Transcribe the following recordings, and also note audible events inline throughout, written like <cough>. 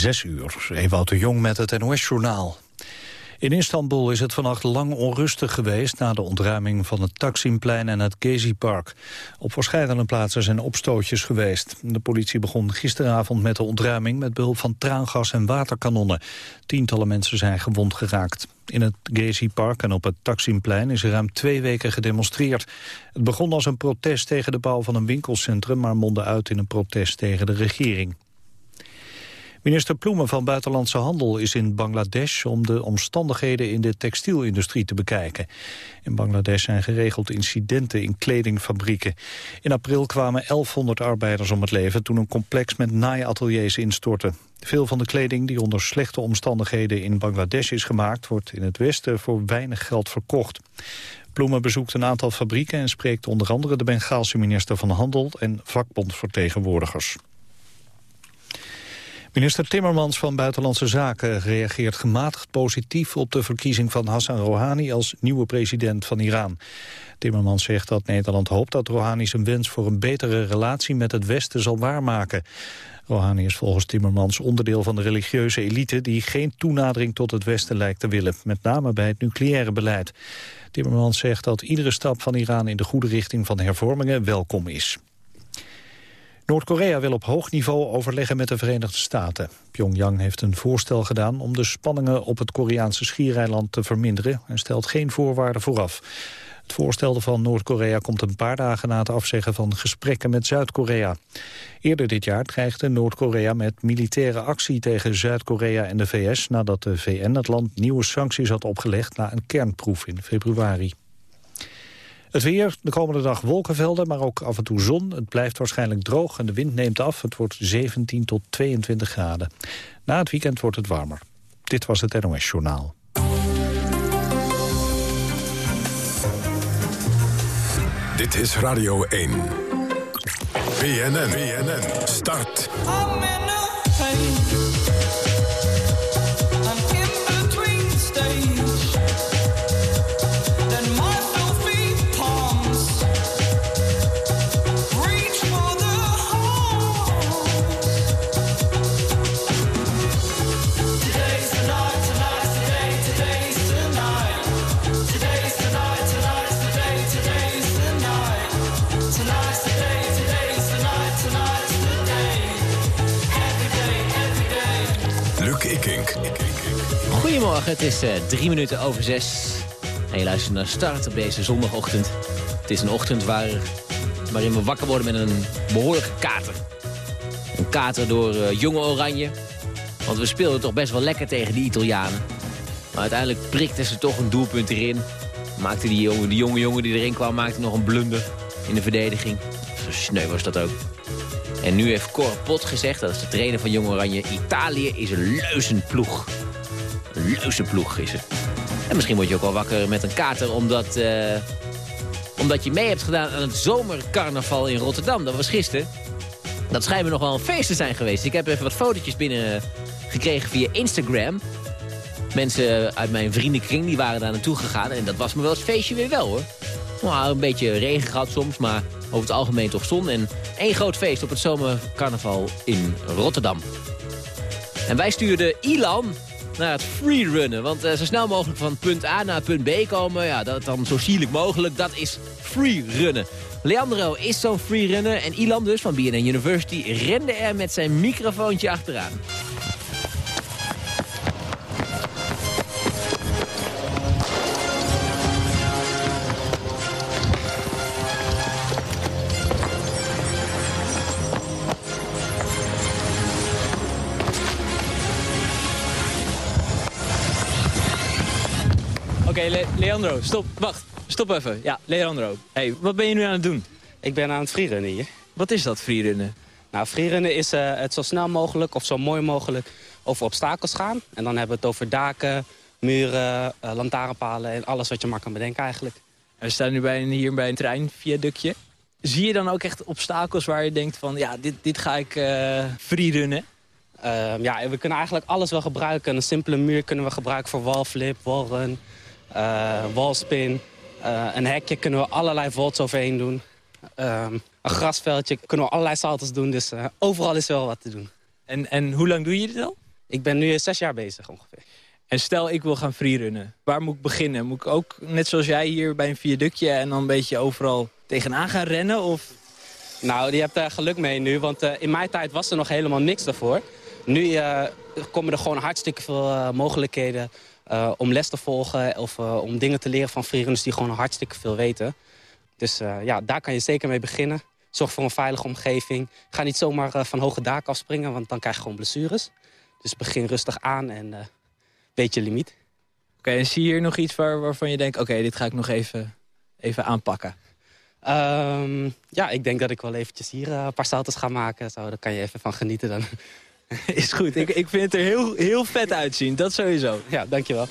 Zes uur, Ewout de Jong met het NOS-journaal. In Istanbul is het vannacht lang onrustig geweest... na de ontruiming van het Taksimplein en het Gezi-park. Op verschillende plaatsen zijn opstootjes geweest. De politie begon gisteravond met de ontruiming... met behulp van traangas en waterkanonnen. Tientallen mensen zijn gewond geraakt. In het Gezi-park en op het Taksimplein is er ruim twee weken gedemonstreerd. Het begon als een protest tegen de bouw van een winkelcentrum... maar mondde uit in een protest tegen de regering. Minister Ploemen van Buitenlandse Handel is in Bangladesh om de omstandigheden in de textielindustrie te bekijken. In Bangladesh zijn geregeld incidenten in kledingfabrieken. In april kwamen 1100 arbeiders om het leven toen een complex met naaiateliers instortte. Veel van de kleding die onder slechte omstandigheden in Bangladesh is gemaakt... wordt in het Westen voor weinig geld verkocht. Ploemen bezoekt een aantal fabrieken en spreekt onder andere de Bengaalse minister van Handel en vakbondvertegenwoordigers. Minister Timmermans van Buitenlandse Zaken reageert gematigd positief op de verkiezing van Hassan Rouhani als nieuwe president van Iran. Timmermans zegt dat Nederland hoopt dat Rouhani zijn wens voor een betere relatie met het Westen zal waarmaken. Rouhani is volgens Timmermans onderdeel van de religieuze elite die geen toenadering tot het Westen lijkt te willen, met name bij het nucleaire beleid. Timmermans zegt dat iedere stap van Iran in de goede richting van hervormingen welkom is. Noord-Korea wil op hoog niveau overleggen met de Verenigde Staten. Pyongyang heeft een voorstel gedaan om de spanningen op het Koreaanse schiereiland te verminderen en stelt geen voorwaarden vooraf. Het voorstel van Noord-Korea komt een paar dagen na het afzeggen van gesprekken met Zuid-Korea. Eerder dit jaar dreigde Noord-Korea met militaire actie tegen Zuid-Korea en de VS... nadat de VN het land nieuwe sancties had opgelegd na een kernproef in februari. Het weer, de komende dag wolkenvelden, maar ook af en toe zon. Het blijft waarschijnlijk droog en de wind neemt af. Het wordt 17 tot 22 graden. Na het weekend wordt het warmer. Dit was het NOS Journaal. Dit is Radio 1. BNN, BNN, start. Het is uh, drie minuten over zes. En je luistert naar Start op deze zondagochtend. Het is een ochtend waar, waarin we wakker worden met een behoorlijke kater. Een kater door uh, jonge oranje. Want we speelden toch best wel lekker tegen die Italianen. Maar uiteindelijk prikten ze toch een doelpunt erin. Maakte die jonge, jongen die erin kwam, maakte nog een blunder in de verdediging. Zo sneu was dat ook. En nu heeft Cor Pot gezegd, dat is de trainer van Jong Oranje... Italië is een leuzenploeg. Een leuzenploeg is het. En misschien word je ook wel wakker met een kater omdat, uh, omdat je mee hebt gedaan aan het zomercarnaval in Rotterdam. Dat was gisteren. Dat schijnen nog wel een feest te zijn geweest. Ik heb even wat fotootjes binnen gekregen via Instagram. Mensen uit mijn vriendenkring die waren daar naartoe gegaan. En dat was me wel het feestje weer wel hoor. Nou, een beetje regen gehad soms, maar over het algemeen toch zon. En één groot feest op het zomercarnaval in Rotterdam. En wij stuurden Ilan naar het freerunnen. Want uh, zo snel mogelijk van punt A naar punt B komen, ja, dat dan zo sierlijk mogelijk, dat is freerunnen. Leandro is zo'n freerunner en Ilan dus van BNN University rende er met zijn microfoontje achteraan. Leandro, stop. Wacht, stop even. Ja, Leandro. Hey, wat ben je nu aan het doen? Ik ben aan het freerunnen hier. Wat is dat, freerunnen? Nou, freerunnen is uh, het zo snel mogelijk of zo mooi mogelijk over obstakels gaan. En dan hebben we het over daken, muren, uh, lantaarnpalen en alles wat je maar kan bedenken eigenlijk. we staan nu bij een, hier bij een treinviaductje. Zie je dan ook echt obstakels waar je denkt van, ja, dit, dit ga ik uh, freerunnen? Uh, ja, we kunnen eigenlijk alles wel gebruiken. Een simpele muur kunnen we gebruiken voor wallflip, wallrun walspin. Uh, een hekje kunnen we allerlei volts overheen doen. Um, een grasveldje kunnen we allerlei saltos doen. Dus uh, overal is wel wat te doen. En, en hoe lang doe je dit al? Ik ben nu zes jaar bezig ongeveer. En stel ik wil gaan freerunnen. Waar moet ik beginnen? Moet ik ook, net zoals jij hier bij een viaductje... en dan een beetje overal tegenaan gaan rennen? Of... Nou, je hebt er geluk mee nu, want uh, in mijn tijd was er nog helemaal niks daarvoor. Nu uh, komen er gewoon hartstikke veel uh, mogelijkheden om les te volgen... of om dingen te leren van freerunners die gewoon hartstikke veel weten. Dus ja, daar kan je zeker mee beginnen. Zorg voor een veilige omgeving. Ga niet zomaar van hoge daken afspringen, want dan krijg je gewoon blessures. Dus begin rustig aan en weet je limiet. Oké, en zie je hier nog iets waar, waarvan je denkt... oké, dit ga ik nog even, even aanpakken? Um, ja, ik denk dat ik wel eventjes hier een paar salto's ga maken. Zo, daar kan je even van genieten dan. <laughs> <laughs> Is goed, ik, ik vind het er heel, heel vet uitzien, dat sowieso. Ja, dankjewel.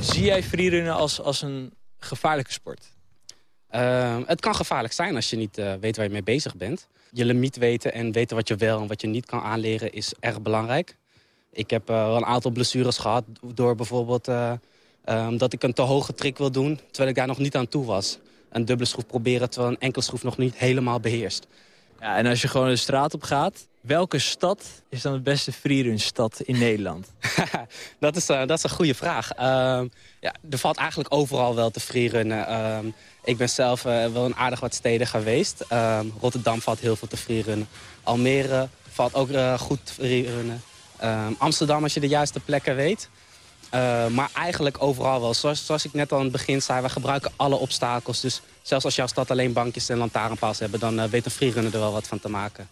Zie jij freerunnen als, als een gevaarlijke sport? Uh, het kan gevaarlijk zijn als je niet uh, weet waar je mee bezig bent. Je limiet weten en weten wat je wel en wat je niet kan aanleren is erg belangrijk. Ik heb uh, wel een aantal blessures gehad door bijvoorbeeld um, dat ik een te hoge trick wil doen... terwijl ik daar nog niet aan toe was. Een dubbele schroef proberen terwijl een enkele schroef nog niet helemaal beheerst. Ja, en als je gewoon de straat op gaat, welke stad is dan de beste freerun-stad in Nederland? <laughs> dat, is, uh, dat is een goede vraag. Uh, ja, er valt eigenlijk overal wel te freerunnen. Uh, ik ben zelf wel een aardig wat steden geweest. Ehm, Rotterdam valt heel veel te freerunnen. Almere valt ook goed te freerunnen. Ehm, Amsterdam als je de juiste plekken weet. maar eigenlijk overal wel. Zoals, ik net al aan het begin zei, we gebruiken alle obstakels. Dus zelfs als jouw stad alleen bankjes en lantaarnpaals hebben... dan weet een freerunner er wel wat van te maken.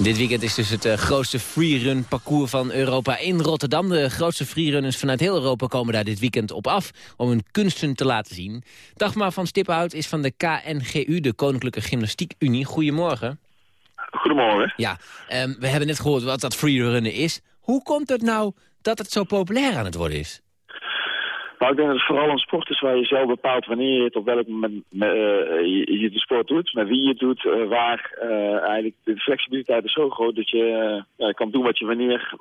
Dit weekend is dus het uh, grootste freerun parcours van Europa in Rotterdam. De grootste freerunners vanuit heel Europa komen daar dit weekend op af... om hun kunsten te laten zien. Dagmar van Stiphout is van de KNGU, de Koninklijke Gymnastiek Unie. Goedemorgen. Goedemorgen. Ja, um, we hebben net gehoord wat dat freerunnen is. Hoe komt het nou dat het zo populair aan het worden is? Nou, ik denk dat het vooral een sport is waar je zelf bepaalt wanneer je het op welk moment uh, je, je, de sport doet, met wie je het doet, uh, waar. Uh, eigenlijk de flexibiliteit is zo groot dat je ja, kan doen wat je wanneer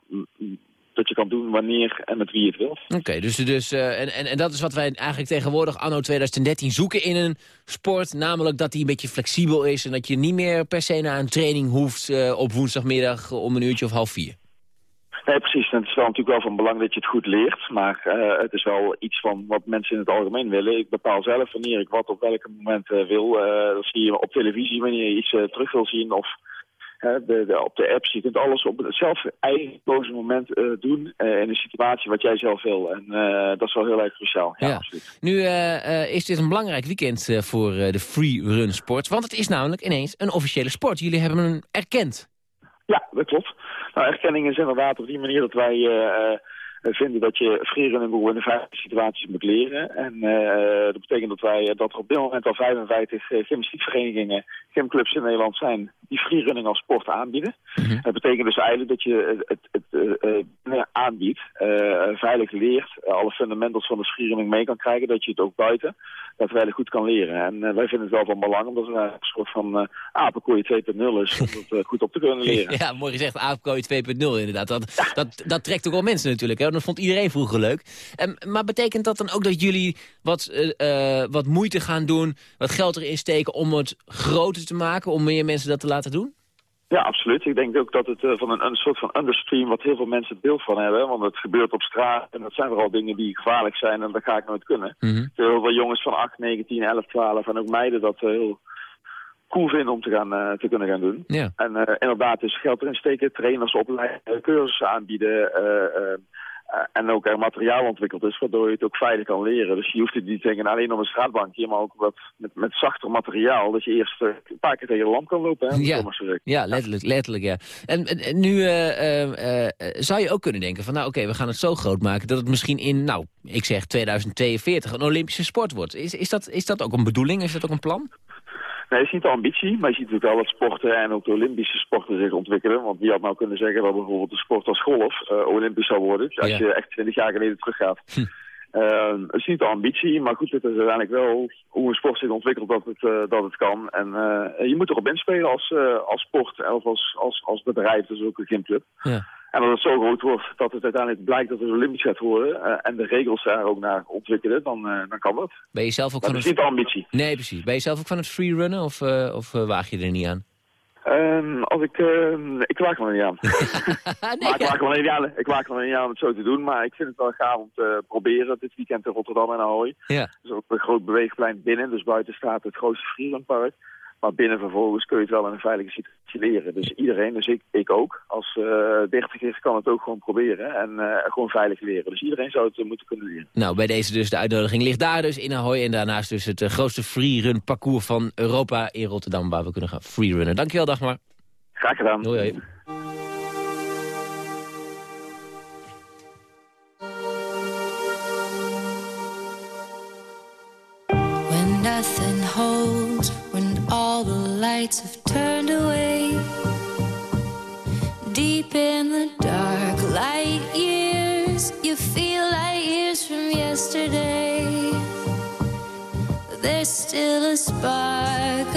kan doen wanneer en met wie het wilt. Oké, okay, dus, dus, en, en, en dat is wat wij eigenlijk tegenwoordig anno 2013 zoeken in een sport. Namelijk dat die een beetje flexibel is en dat je niet meer per se naar een training hoeft op woensdagmiddag om een uurtje of half vier. Nee, precies. En het is wel natuurlijk wel van belang dat je het goed leert. Maar uh, het is wel iets van wat mensen in het algemeen willen. Ik bepaal zelf wanneer ik wat op welke moment wil. Dat zie je op televisie wanneer je iets terug wil zien. Of de, de, op de apps. Je kunt alles op het zelf eigen kozen moment doen. in een situatie wat jij zelf wil. En dat is wel heel erg cruciaal. Ja, ja. Nu is dit een belangrijk weekend voor de free run sport. Want het is namelijk ineens een officiële sport. Jullie hebben hem erkend. Ja, dat klopt. Nou, erkenning is inderdaad op die manier dat wij vinden dat je freerunning in de veilige situaties moet leren. En uh, dat betekent dat wij dat er op dit moment al 55 uh, gymnastiekverenigingen, gymclubs in Nederland zijn die freerunning als sport aanbieden. Mm -hmm. Dat betekent dus eigenlijk dat je het, het, het uh, aanbiedt, veilig leert, alle fundamentals van de freerunning mee kan krijgen, dat je het ook buiten dat wij goed kan leren. En wij vinden het wel van belang, omdat het een soort van apenkooi 2.0 is, om het goed op te kunnen leren. <laughs> Ja, mooi gezegd, apenkooi 2.0 inderdaad. Dat, ja. dat, dat trekt ook wel mensen natuurlijk, hè? dat vond iedereen vroeger leuk. Um, maar betekent dat dan ook dat jullie wat, wat moeite gaan doen, wat geld erin steken om het groter te maken, om meer mensen dat te laten doen? Ja, absoluut. Ik denk ook dat het uh, van een, een, soort van understream, wat heel veel mensen het beeld van hebben, want het gebeurt op straat en dat zijn vooral dingen die gevaarlijk zijn en dat ga ik nooit kunnen. Mm -hmm. Heel veel jongens van 8, 9, 10, 11, 12 en ook meiden dat uh, heel cool vinden om te, gaan, uh, te kunnen gaan doen. En inderdaad dus geld erin steken, trainers opleiden, cursussen aanbieden... Uh, en ook er materiaal ontwikkeld is, waardoor je het ook veilig kan leren. Dus je hoeft het niet tegen alleen op een straatbankje, maar ook wat met, met zachter materiaal. Dat je eerst een paar keer tegen de lamp kan lopen. Hè, ja. ja, letterlijk, letterlijk, ja. En, en nu zou je ook kunnen denken van, nou oké, okay, we gaan het zo groot maken... dat het misschien in, nou, ik zeg 2042 een Olympische sport wordt. Is, is, dat, is dat ook een bedoeling? Is dat ook een plan? Nee, je ziet de ambitie, maar je ziet natuurlijk wel dat sporten en ook de Olympische sporten zich ontwikkelen. Want wie had nou kunnen zeggen dat bijvoorbeeld de sport als golf uh, Olympisch zou worden, als ja. je echt 20 jaar geleden teruggaat. Hm. Uh, je ziet de ambitie, maar goed, het is uiteindelijk wel hoe een sport zich ontwikkelt dat het, uh, dat het kan. En uh, je moet erop inspelen als, als sport of als, als, als bedrijf, dus ook een gymclub. Ja. En als het zo groot wordt dat het uiteindelijk blijkt dat het Olympisch gaat worden... en de regels daar ook naar ontwikkelen, dan, dan kan dat. Ben je zelf ook dat van is het... niet de ambitie. Nee, precies. Ben je zelf ook van het freerunnen of, of waag je er niet aan? Um, als ik, uh, ik waag er niet aan. <laughs> nee, maar ik waag er niet aan, ik waag er niet aan om het zo te doen. Maar ik vind het wel gaaf om te proberen dit weekend in Rotterdam en Ahoy. Ja. Dus ook een groot beweegplein binnen. Dus buiten staat het grootste Freelandpark. Maar binnen vervolgens kun je het wel in een veilige situatie leren. Dus iedereen, dus ik, ik ook, als uh, dertiger kan het ook gewoon proberen. En uh, gewoon veilig leren. Dus iedereen zou het uh, moeten kunnen leren. Nou, bij deze dus de uitnodiging ligt daar dus in Ahoy. En daarnaast dus het grootste freerun parcours van Europa in Rotterdam. Waar we kunnen gaan freerunnen. Dankjewel Dagmar. Graag gedaan. Doei. Lights have turned away. Deep in the dark, light years You feel like years from yesterday. But There's still a spark,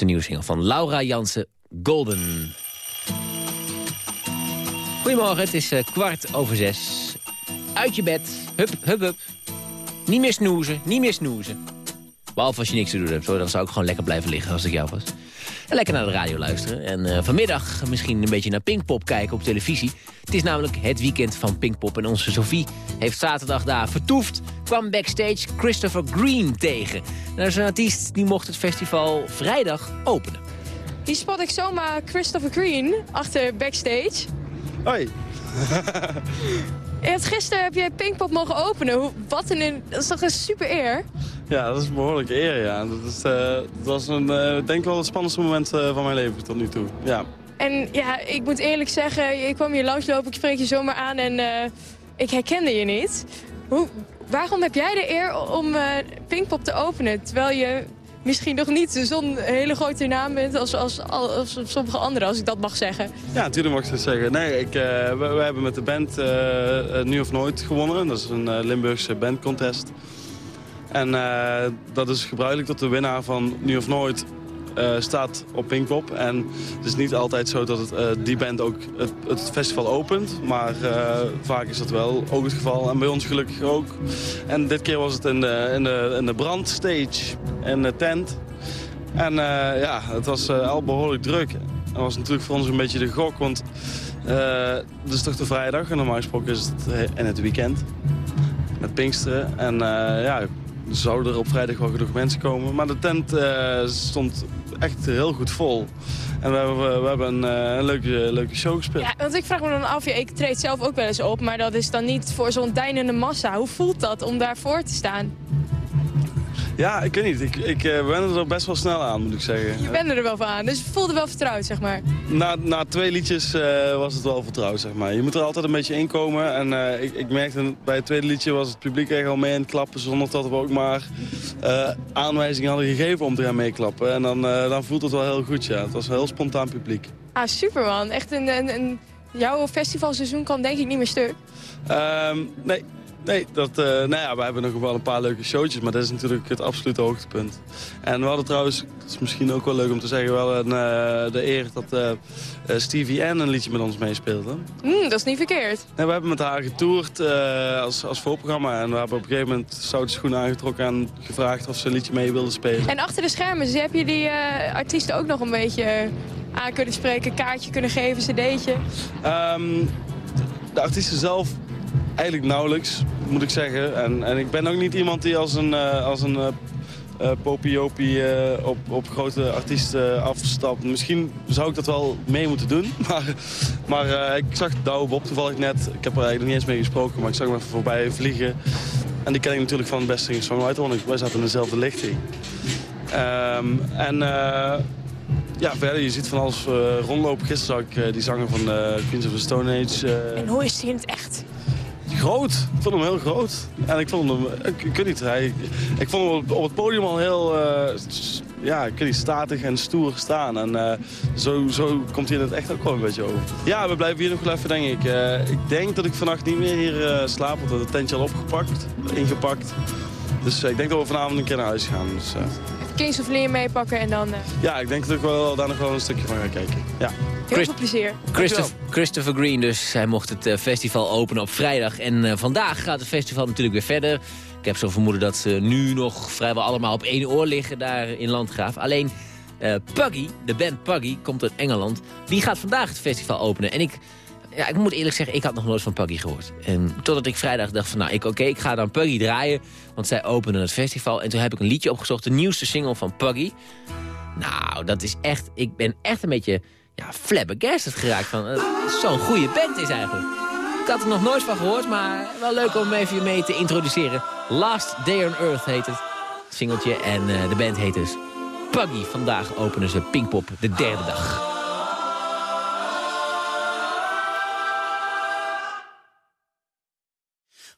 De nieuwsingel van Laura Jansen, Golden. Goedemorgen, het is eh, kwart over zes. Uit je bed, hup, hup, hup. Niet meer snoezen, niet meer snoezen. Behalve als je niks te doen hebt, hoor. dan zou ik gewoon lekker blijven liggen als ik jou was. En lekker naar de radio luisteren. En eh, vanmiddag misschien een beetje naar Pinkpop kijken op televisie. Het is namelijk het weekend van Pinkpop. En onze Sophie heeft zaterdag daar vertoefd. Kwam backstage Christopher Green tegen. Dat is een artiest die mocht het festival vrijdag openen. Hier spot ik zomaar Christopher Green achter backstage. Hoi. <laughs> Je gisteren heb je Pinkpop mogen openen. Hoe, wat een, dat is toch een super eer? Ja, dat is een behoorlijke eer, ja. Dat, is, eh, dat was een, eh, denk wel het spannendste moment eh, van mijn leven tot nu toe. Ja. En ja, ik moet eerlijk zeggen, ik kwam hier langslopen, ik spreek je zomaar aan en eh, ik herkende je niet. Hoe, waarom heb jij de eer om uh, Pinkpop te openen, terwijl je misschien nog niet zo'n hele grote naam bent als, als, als, sommige anderen, als ik dat mag zeggen. Ja, natuurlijk mag ik dat zeggen. Nee, ik, uh, we, hebben met de band uh, Nu of Nooit gewonnen. Dat is een Limburgse bandcontest. En dat is gebruikelijk dat de winnaar van Nu of Nooit staat op Pinkpop. En het is niet altijd zo dat het, die band ook het, festival opent. Maar vaak is dat wel ook het geval. En bij ons gelukkig ook. En dit keer was het in de, in de, in de brandstage in de tent. En ja, het was al behoorlijk druk. Dat was natuurlijk voor ons een beetje de gok, want het is toch de vrijdag en normaal gesproken is het in het weekend. Met Pinksteren. En uh, ja, zouden er op vrijdag wel genoeg mensen komen. Maar de tent stond echt heel goed vol. En we hebben, we hebben een, een, leuke, leuke show gespeeld. Ja, want ik vraag me dan af, ik treed zelf ook wel eens op... maar dat is dan niet voor zo'n deinende massa. Hoe voelt dat om daarvoor te staan? Ja, ik weet niet. Ik, ik uh, wende er best wel snel aan, moet ik zeggen. Je wende er wel van aan, dus je voelde wel vertrouwd, zeg maar. Na, na twee liedjes uh, was het wel vertrouwd, zeg maar. Je moet er altijd een beetje in komen. En uh, ik, ik merkte, bij het tweede liedje was het publiek echt al mee aan het klappen... zonder dat we ook maar aanwijzingen hadden gegeven om te gaan meeklappen. En dan, dan voelt het wel heel goed, ja. Het was een heel spontaan publiek. Ah, super man. Echt een, een, een... Jouw festivalseizoen kan denk ik niet meer stuk. Um, nee, Nee, dat, uh, nou ja, we hebben nog wel een paar leuke showtjes, maar dat is natuurlijk het absolute hoogtepunt. En we hadden trouwens, het is misschien ook wel leuk om te zeggen, wel een, uh, de eer dat uh, Stevie Ann een liedje met ons meespeelde. Mm, dat is niet verkeerd. Nee, we hebben met haar getoerd als, als voorprogramma en we hebben op een gegeven moment stoute schoenen aangetrokken en gevraagd of ze een liedje mee wilde spelen. En achter de schermen, dus heb je die artiesten ook nog een beetje aan kunnen spreken, kaartje kunnen geven, cd'tje? Um, de artiesten zelf eigenlijk nauwelijks, moet ik zeggen. En, en ik ben ook niet iemand die als een, uh, als een uh, popiopie op, op grote artiesten afstapt. Misschien zou ik dat wel mee moeten doen. <laughs> Maar, maar ik zag Douwe Bob toevallig net. Ik heb er eigenlijk niet eens mee gesproken, maar ik zag hem even voorbij vliegen. En die ken ik natuurlijk van het beste songwriter, want wij zaten in dezelfde lichting. Um, en ja, verder, je ziet van alles rondlopen. Gisteren zag ik die zanger van Queens of the Stone Age. en hoe is hij in het echt? Groot. Ik vond hem heel groot. En ik vond hem, ik, ik weet niet, hij, ik vond hem op, het podium al heel, uh, ja, ik weet niet, statig en stoer staan. En uh, zo, zo komt hij in het echt ook wel een beetje over. Ja, we blijven hier nog wel even, denk ik. Uh, ik denk dat ik vannacht niet meer hier slaap, want het tentje al opgepakt, ingepakt. Dus ik denk dat we vanavond een keer naar huis gaan. Dus, Kings of Leer meepakken en dan... Ja, ik denk dat ik wel, daar nog wel een stukje van ga kijken. Ja. Heel veel plezier. Christopher, Christopher Green dus. Hij mocht het festival openen op vrijdag. En uh, vandaag gaat het festival natuurlijk weer verder. Ik heb zo vermoeden dat ze nu nog vrijwel allemaal op één oor liggen daar in Landgraaf. Alleen uh, Puggy, de band Puggy, komt uit Engeland. Die gaat vandaag het festival openen. En ik, ja, ik moet eerlijk zeggen, ik had nog nooit van Puggy gehoord. En totdat ik vrijdag dacht van, nou, oké, okay, ik ga dan Puggy draaien. Want zij openen het festival. En toen heb ik een liedje opgezocht, de nieuwste single van Puggy. Nou, dat is echt, ik ben echt een beetje ja, flabbergasted geraakt van. Uh, Zo'n goede band is eigenlijk. Ik had er nog nooit van gehoord, maar wel leuk om even mee te introduceren. Last Day on Earth heet het singeltje en uh, de band heet dus Puggy. Vandaag openen ze Pinkpop de derde dag.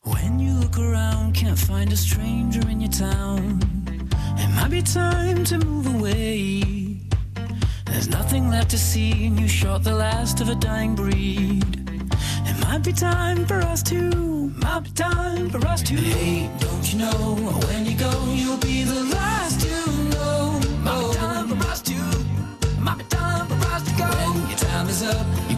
When you around, can't find a stranger in your town. Time to move away. There's nothing left to see, and you shot the last of a dying breed. It might be time for us to, might be time for us to. Hey, don't you know when you go, you'll be the last to know. Might be time for us to, might be time for us to go. When your time is up, you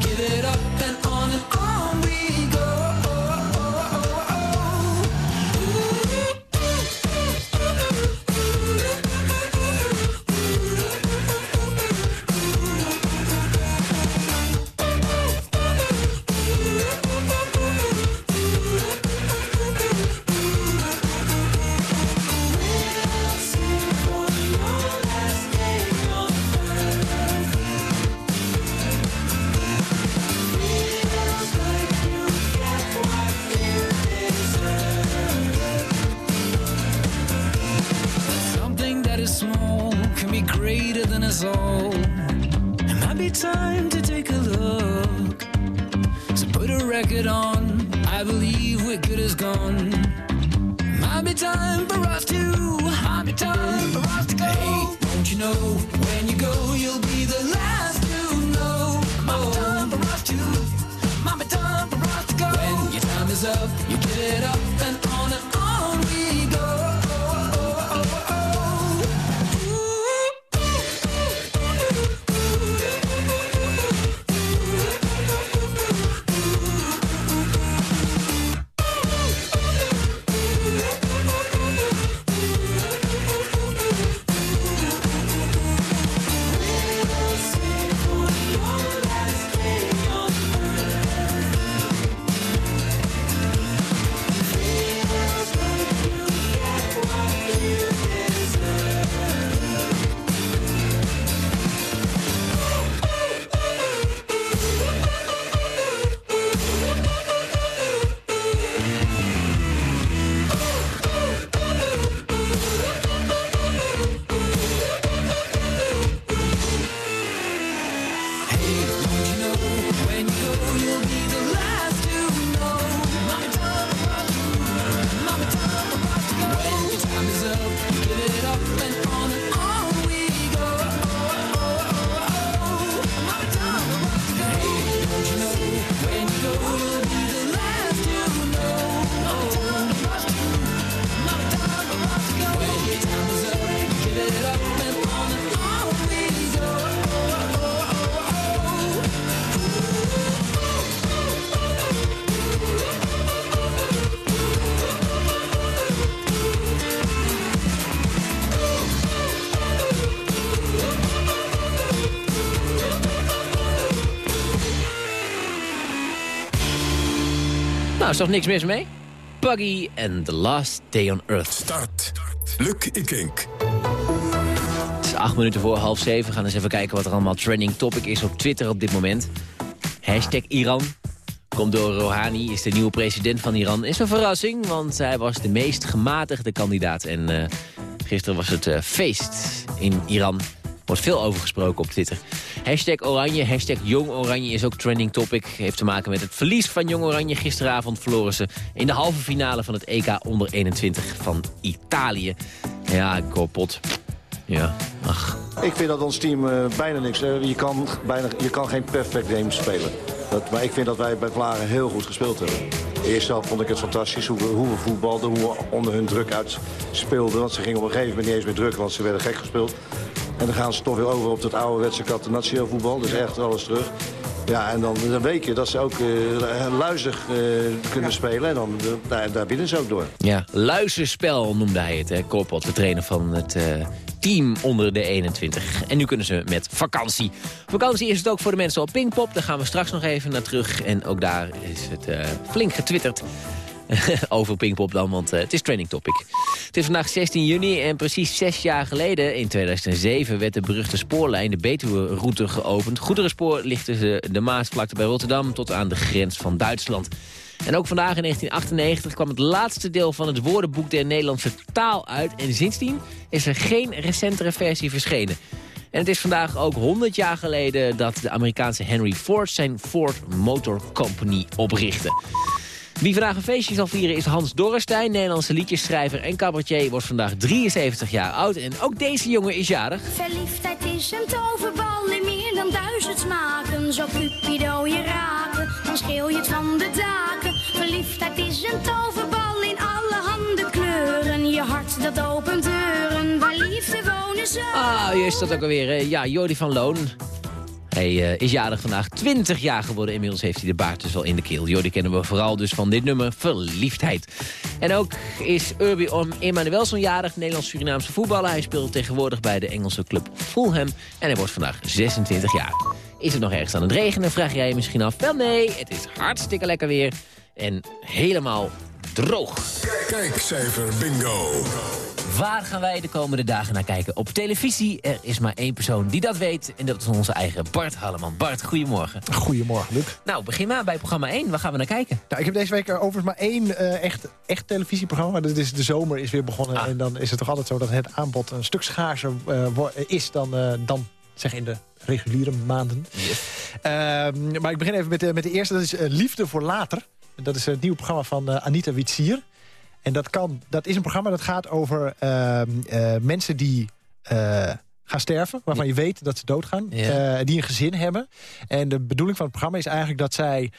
is toch niks mis mee? Buggy and the Last Day on Earth. Start. Luc Ikink. Het is acht minuten voor half zeven. We gaan eens even kijken wat er allemaal trending topic is op Twitter op dit moment. Hashtag Iran. Komt door Rouhani, is de nieuwe president van Iran. Is een verrassing, want hij was de meest gematigde kandidaat. En eh, gisteren was het eh, feest in Iran. Wordt veel over gesproken op Twitter. Hashtag Oranje, hashtag Jong Oranje is ook trending topic. Heeft te maken met het verlies van Jong Oranje. Gisteravond verloren ze in de halve finale van het EK onder 21 van Italië. Ja, Korpot. Ja, ach. Ik vind dat ons team eh, bijna niks. eh, je, kan bijna, je kan geen perfect game spelen. Dat, maar ik vind dat wij bij Vlagen heel goed gespeeld hebben. De eerste helft vond ik het fantastisch hoe we, hoe we voetbalden, hoe we onder hun druk uitspeelden. Want ze gingen op een gegeven moment niet eens meer druk, want ze werden gek gespeeld. En dan gaan ze toch weer over op dat ouderwetse catenaccio voetbal. Dus echt alles terug. Ja, en dan, dan weet je dat ze ook eh, luizig eh, kunnen spelen. En dan, eh, daar, daar winnen ze ook door. Ja, luizenspel noemde hij het, hè, Korpot, de trainer van het eh, team onder de 21. En nu kunnen ze met vakantie. Vakantie is het ook voor de mensen op Pinkpop. Daar gaan we straks nog even naar terug. En ook daar is het eh, flink getwitterd. <laughs> Over Pinkpop dan, want eh, het is training topic. Het is vandaag 16 juni en precies zes jaar geleden, in 2007... werd de beruchte spoorlijn, de Betuwe-route, geopend. Goederenspoor ligt tussen de Maasvlakte bij Rotterdam... tot aan de grens van Duitsland. En ook vandaag in 1998 kwam het laatste deel van het woordenboek der Nederlandse taal uit. En sindsdien is er geen recentere versie verschenen. En het is vandaag ook 100 jaar geleden dat de Amerikaanse Henry Ford zijn Ford Motor Company oprichtte. Wie vandaag een feestje zal vieren is Hans Dorrestein, Nederlandse liedjesschrijver en cabaretier, wordt vandaag 73 jaar oud. En ook deze jongen is jarig. Verliefdheid is een toverbal in meer dan duizend smaken. Zo Cupido je raken, dan scheel je het van de daken. Verliefdheid is een toverbal in alle handen kleuren. Je hart dat opent deuren, waar liefde wonen zou. Ah, hier is dat ook alweer. hè? Ja, Jordi van Loon. Hij eh, is jarig vandaag 20 jaar geworden. Inmiddels heeft hij de baard dus al in de keel. Jordi kennen we vooral dus van dit nummer, Verliefdheid. En ook is Urbi Om Emanuelson jarig, Nederlands-Surinaamse voetballer. Hij speelt tegenwoordig bij de Engelse club Fulham. En hij wordt vandaag 26 jaar. Is het nog ergens aan het regenen, vraag jij je misschien af. Wel nee, het is hartstikke lekker weer. En helemaal droog. Kijkcijfer bingo. Waar gaan wij de komende dagen naar kijken? Op televisie, er is maar één persoon die dat weet. En dat is onze eigen Bart Halleman. Bart, goedemorgen. Goedemorgen, Luc. Nou, begin maar bij programma 1. Waar gaan we naar kijken? Nou, ik heb deze week er overigens maar één eh, echt, echt televisieprogramma. Dat is de zomer is weer begonnen. Ah. En dan is het toch altijd zo dat het aanbod een stuk schaarser eh, wo- is dan, eh, dan zeg in de reguliere maanden. Ehm, maar ik begin even met de, met de eerste. Dat is eh, Liefde voor Later. Dat is het nieuwe programma van eh, Anita Witsier. En dat, kan, dat is een programma dat gaat over ehm, eh, mensen die eh, gaan sterven. Waarvan je weet dat ze doodgaan. Ja. eh, die een gezin hebben. En de bedoeling van het programma is eigenlijk dat zij...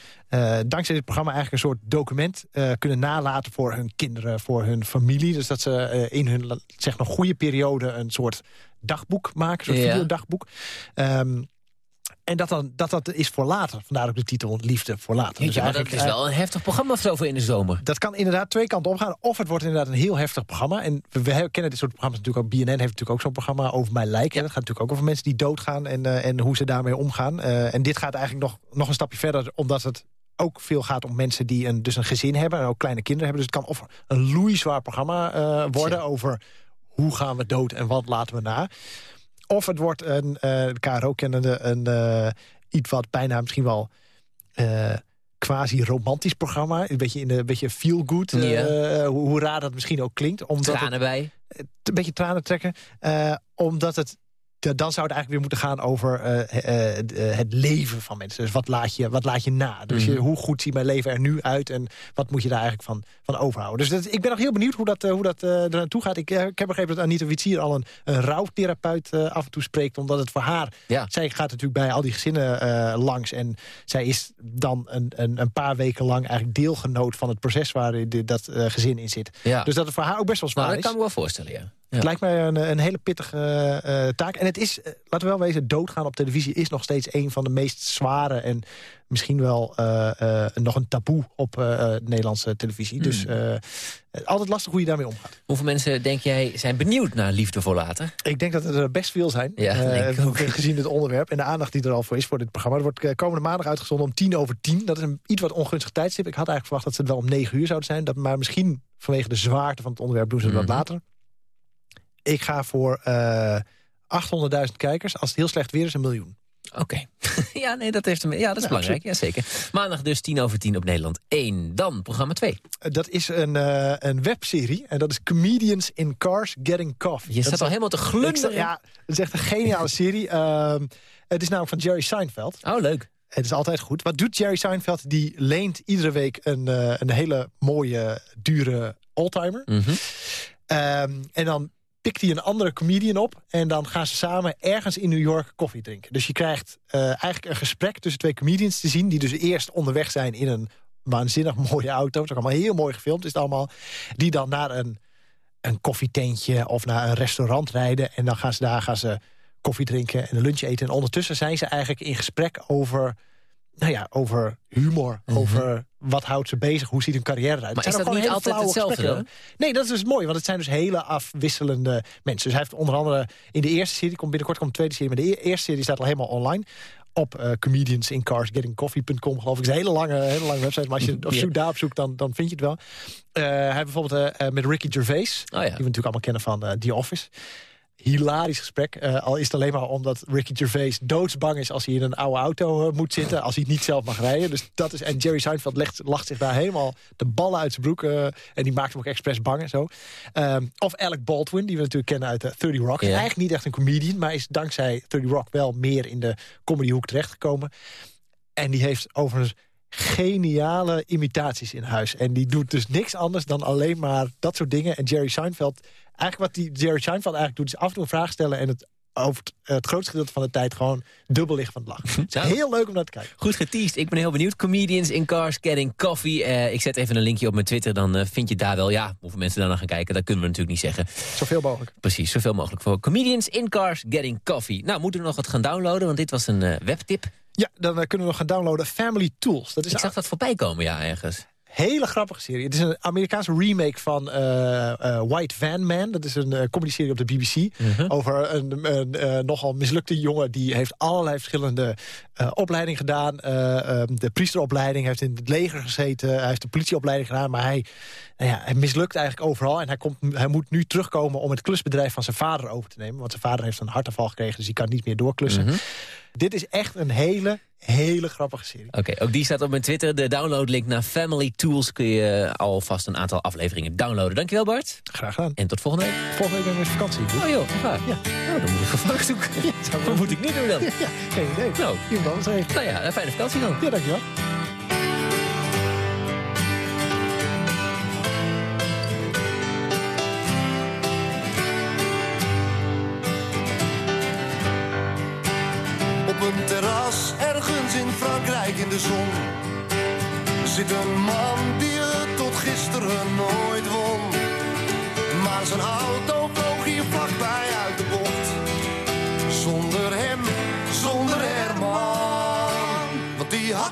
dankzij dit programma eigenlijk een soort document kunnen nalaten... voor hun kinderen, voor hun familie. Dus dat ze in hun zeg nog goede periode een soort dagboek maken. Een soort Ja. videodagboek. Ehm, en dat, dan, dat dat is voor later. Vandaar ook de titel Liefde voor later. Jeetje, maar dat is wel een heftig programma of zo voor in de zomer. dat kan inderdaad twee kanten opgaan. Of het wordt inderdaad een heel heftig programma. En we, we kennen dit soort programma's natuurlijk ook. BNN heeft natuurlijk ook zo'n programma over mijn lijk. hè. Dat gaat natuurlijk ook over mensen die doodgaan en, eh, en hoe ze daarmee omgaan. Eh, en dit gaat eigenlijk nog, nog een stapje verder, omdat het ook veel gaat om mensen die een, dus een gezin hebben... en ook kleine kinderen hebben. Dus het kan of een loeizwaar programma eh, worden... over hoe gaan we dood en wat laten we na. Of het wordt een, eh de KRO-kennende, een eh, iets wat bijna misschien wel... eh, quasi-romantisch programma. Een beetje in een beetje feel-good. eh, hoe, hoe raar dat misschien ook klinkt. Omdat het- Tranen bij. een beetje tranen trekken. eh, omdat het... Dan zou het eigenlijk weer moeten gaan over eh, eh, eh, het leven van mensen. Dus wat laat je, wat laat je na? Dus je, Mhm. hoe goed ziet mijn leven er nu uit? En wat moet je daar eigenlijk van, van overhouden? Dus dat, ik ben nog heel benieuwd hoe dat, hoe dat er naartoe gaat. Ik, ik heb begrepen dat Anita Witsier al een, een rouwtherapeut af en toe spreekt. Omdat het voor haar... Ja. Zij gaat natuurlijk bij al die gezinnen langs. En zij is dan een, een, een paar weken lang eigenlijk deelgenoot van het proces... waar dat gezin in zit. Ja. Dus dat het voor haar ook best wel zwaar Nou, dat is. kan ik me wel voorstellen, ja. Het lijkt mij een, een hele pittige eh, taak. En het is, eh, laten we wel wezen, doodgaan op televisie... is nog steeds een van de meest zware en misschien wel eh, eh, nog een taboe op eh, eh, Nederlandse televisie. Dus Hmm. eh, altijd lastig hoe je daarmee omgaat. Hoeveel mensen, denk jij, zijn benieuwd naar Liefde voor Later? Ik denk dat er best veel zijn, Ja, eh, <laughs> gezien het onderwerp... en de aandacht die er al voor is voor dit programma. Het wordt eh, komende maandag uitgezonden om tien over tien. Dat is een iets wat ongunstig tijdstip. Ik had eigenlijk verwacht dat ze het wel om negen uur zouden zijn. Dat, maar misschien vanwege de zwaarte van het onderwerp doen ze het Mhm. wat later. Ik ga voor eh 800.000 kijkers. Als het heel slecht weer is, een miljoen. Oké. <laughs> ja, nee, dat, heeft hem, ja, dat is Ja, belangrijk. Ja, zeker. Maandag dus tien over tien op Nederland 1. Dan programma 2. Eh, Dat is een, eh, een webserie. En dat is Comedians in Cars Getting Coffee. Je Dat staat al helemaal te glunderen. Ja, het is echt een geniale serie. <laughs> Ehm, het is namelijk van Jerry Seinfeld. Oh, leuk. Het is altijd goed. Wat doet Jerry Seinfeld? Die leent iedere week een, eh, een hele mooie, dure oldtimer. Mhm. Ehm, en dan pikt hij een andere comedian op. En dan gaan ze samen ergens in New York koffie drinken. Dus je krijgt eh, eigenlijk een gesprek tussen twee comedians te zien... die dus eerst onderweg zijn in een waanzinnig <laughs> mooie auto. Het is allemaal heel mooi gefilmd. Is het allemaal. Die dan naar een, een koffietentje of naar een restaurant rijden. En dan gaan ze daar gaan ze koffie drinken en een lunch eten. En ondertussen zijn ze eigenlijk in gesprek over... Nou ja, over humor, over wat houdt ze bezig, hoe ziet hun carrière eruit. Maar Het is zijn dat niet altijd hetzelfde. Nee, dat is dus mooi, want het zijn dus hele afwisselende mensen. Dus hij heeft onder andere in de eerste serie, komt binnenkort komt de tweede serie... maar de e- eerste serie staat al helemaal online op eh comediansincarsgettingcoffee.com, geloof ik. Het is een hele lange, hele lange website, maar als je <laughs> op zoek daarop zoekt, dan, dan vind je het wel. Eh, hij heeft bijvoorbeeld eh, met Ricky Gervais, Oh ja. die we natuurlijk allemaal kennen van The Office... Hilarisch gesprek. Eh, al is het alleen maar omdat Ricky Gervais doodsbang is... als hij in een oude auto eh, moet zitten. Als hij niet zelf mag rijden. Dus dat is, en Jerry Seinfeld legt, lacht zich daar helemaal de ballen uit zijn broek. eh, en die maakt hem ook expres bang en zo. Ehm, of Alec Baldwin, die we natuurlijk kennen uit eh, 30 Rock. Ja. Eigenlijk niet echt een comedian. Maar is dankzij 30 Rock wel meer in de comedyhoek terechtgekomen. En die heeft overigens geniale imitaties in huis. En die doet dus niks anders dan alleen maar dat soort dingen. En Jerry Seinfeld, eigenlijk wat die Jerry Seinfeld eigenlijk doet... is af en toe een vraag stellen en het over het, het grootste gedeelte van de tijd... gewoon dubbel liggen van het lachen. Het is Nou. heel leuk om naar te kijken. Goed geteased. Ik ben heel benieuwd. Comedians in Cars Getting Coffee. Eh, ik zet even een linkje op mijn Twitter. Dan eh, vind je daar wel. Ja, hoeveel mensen daar naar gaan kijken, dat kunnen we natuurlijk niet zeggen. Zoveel mogelijk. Precies, zoveel mogelijk voor Comedians in Cars Getting Coffee. Nou, moeten we nog wat gaan downloaden, want dit was een eh, webtip. Ja, dan eh, kunnen we nog gaan downloaden Family Tools. Dat is Ik zag dat voorbij komen, ja, ergens. hele grappige serie. Het is een Amerikaanse remake van eh, eh, White Van Man. Dat is een uh, comedy-serie op de BBC. Mhm. Over een, een nogal mislukte jongen... die heeft allerlei verschillende eh opleidingen gedaan. Eh, eh, de priesteropleiding, heeft in het leger gezeten. Hij heeft de politieopleiding gedaan. Maar hij, nou ja, hij mislukt eigenlijk overal. En hij, komt, hij moet nu terugkomen om het klusbedrijf van zijn vader over te nemen. Want zijn vader heeft een hartaanval gekregen... dus hij kan niet meer doorklussen. Mhm. Dit is echt een hele, hele grappige serie. Oké, ook die staat op mijn Twitter. De downloadlink naar Family Tools kun je alvast een aantal afleveringen downloaden. Dankjewel Bart. Graag gedaan. En tot volgende week. Volgende week ben ik met vakantie. Oh joh, waar? Ja. Nou, dan moet ik gevangen zoeken. Wat moet ik nu doen dan? Ja, geen idee. Nou, dan, zeg. Nou ja, een fijne vakantie dan. Ja, dankjewel. Op een terras ergens in Frankrijk in de zon zit een man die het tot gisteren nooit won. Maar zijn auto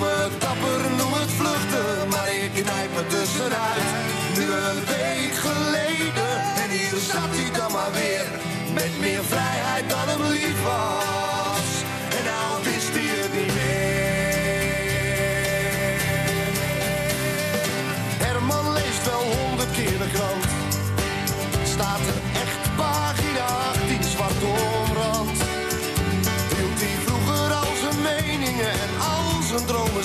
Noem dapper, noem het vluchten, maar ik knijp me tussenuit. Nu een week geleden en hier zat hij dan maar weer. Met meer vrijheid dan hem lief was. Zijn dromen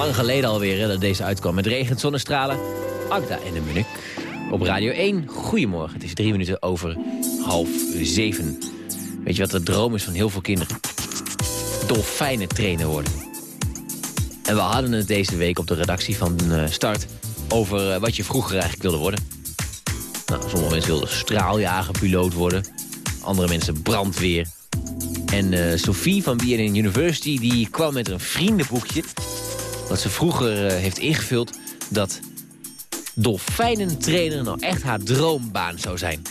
lang geleden alweer dat deze uitkwam. Met regent, zonnestralen, Agda en de Munnik. Op Radio 1, goedemorgen. Het is drie minuten over half zeven. Weet je wat de droom is van heel veel kinderen? Dolfijnen trainer worden. En we hadden het deze week op de redactie van eh, Start... over eh, wat je vroeger eigenlijk wilde worden. Nou, sommige mensen wilden straaljager, piloot worden. Andere mensen brandweer. En eh, Sophie van BNN University die kwam met een vriendenboekje... dat ze vroeger eh, heeft ingevuld dat dolfijnentrainer nou echt haar droombaan zou zijn.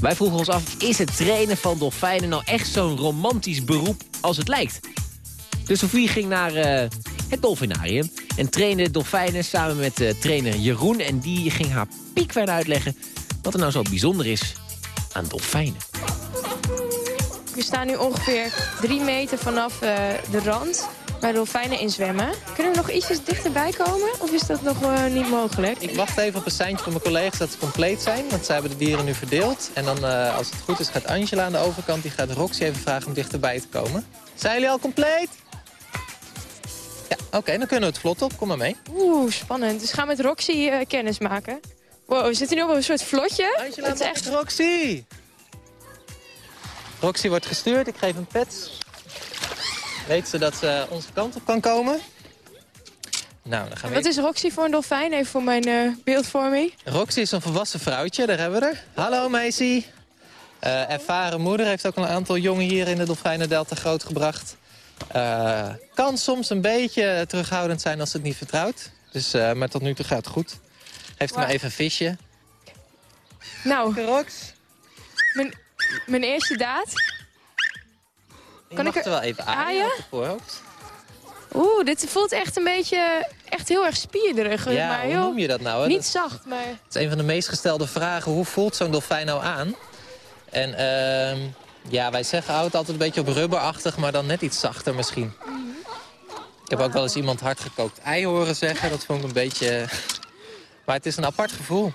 Wij vroegen ons af, is het trainen van dolfijnen nou echt zo'n romantisch beroep als het lijkt? Dus Sophie ging naar eh, het dolfinarium en trainde dolfijnen samen met eh, trainer Jeroen. En die ging haar piekfijn uitleggen wat er nou zo bijzonder is aan dolfijnen. We staan nu ongeveer drie meter vanaf de rand waar dolfijnen in zwemmen. Kunnen we nog ietsjes dichterbij komen of is dat nog eh, niet mogelijk? Ik wacht even op een seintje van mijn collega's dat ze compleet zijn. Want zij hebben de dieren nu verdeeld. En dan, eh, als het goed is, gaat Angela aan de overkant. Die gaat Roxy even vragen om dichterbij te komen. Zijn jullie al compleet? Ja, oké, dan kunnen we het vlot op. Kom maar mee. Oeh, spannend. Dus gaan we met Roxy eh, kennis maken. Wow, we zitten nu op een soort vlotje. Angela, Het is echt... Roxy! Roxy wordt gestuurd. Ik geef een pet. Weet ze dat ze onze kant op kan komen? Nou, dan gaan we Wat is Roxy voor een dolfijn? Even voor mijn eh, beeldvorming. Roxy is een volwassen vrouwtje, daar hebben we er. Hallo meisje. Eh, ervaren moeder heeft ook al een aantal jongen hier in de Dolfijnendelta grootgebracht. Eh, kan soms een beetje terughoudend zijn als het niet vertrouwt. Dus, eh, maar tot nu toe gaat het goed. Heeft me even een visje. Nou, mijn, mijn eerste daad. Kan ik er wel even aaien. Oeh, dit voelt echt een beetje, echt heel erg spierderig. Ja, maar hoe heel, noem je dat nou? hè? Niet zacht, maar... Het is een van de meest gestelde vragen. Hoe voelt zo'n dolfijn nou aan? En ehm, ja, wij zeggen oud altijd een beetje op rubberachtig, maar dan net iets zachter misschien. Ik heb ook wel eens iemand hardgekookt ei horen zeggen. Dat vond ik een beetje... <laughs> Maar het is een apart gevoel.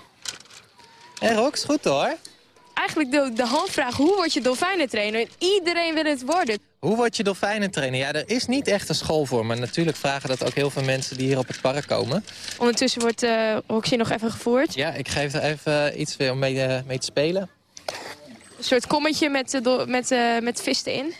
Hé Rox, goed hoor. Eigenlijk de, de handvraag, hoe word je dolfijnentrainer? Iedereen wil het worden. Hoe word je dolfijnentrainer? Ja, er is niet echt een school voor. Maar natuurlijk vragen dat ook heel veel mensen die hier op het park komen. Ondertussen wordt eh Roxy nog even gevoerd. Ja, ik geef er even iets weer om mee, eh, mee te spelen. Een soort kommetje met, eh, dol- met, eh, met vis erin.